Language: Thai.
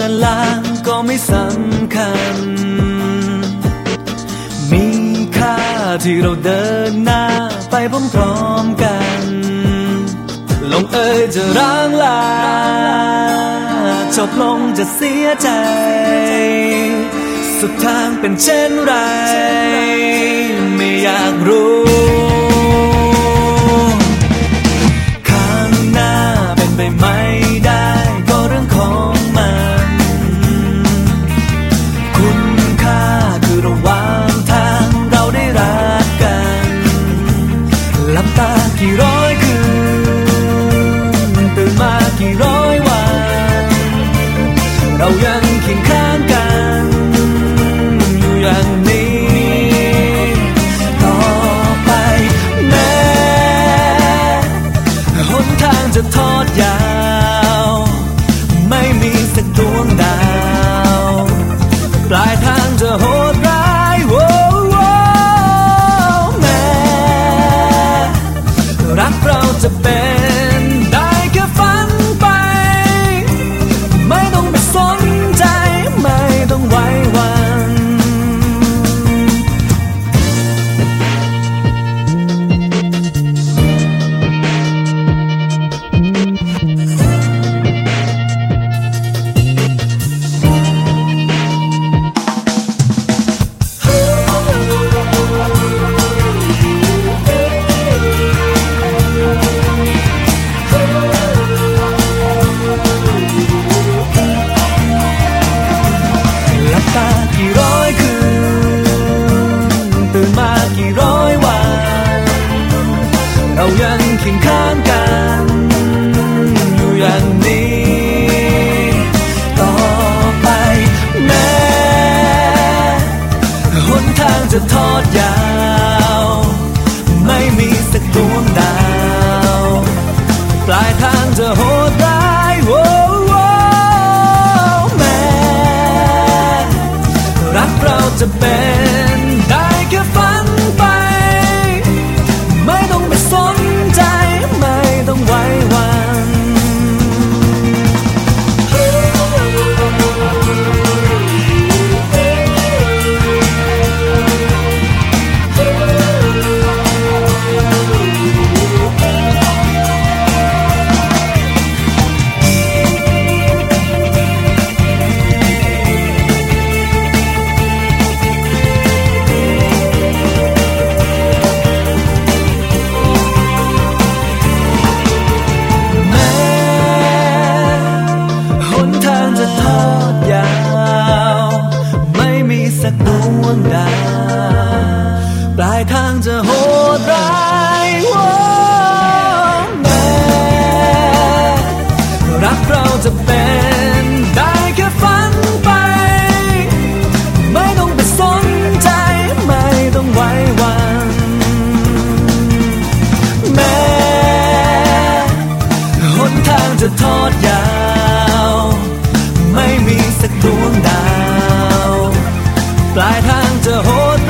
มันจะลือนลางก็ไม่สำคัญ มีค่าที่เราเดินหน้าไปพร้อมๆกัน ลงเอยจะร้างลาจบลงจะเสียใจ สุดทางเป็นเช่นไร ไม่อยากรู้ quiero a bed. จะทอดยาว ไม่มีสักดวงดาว ปลายทางจะโหด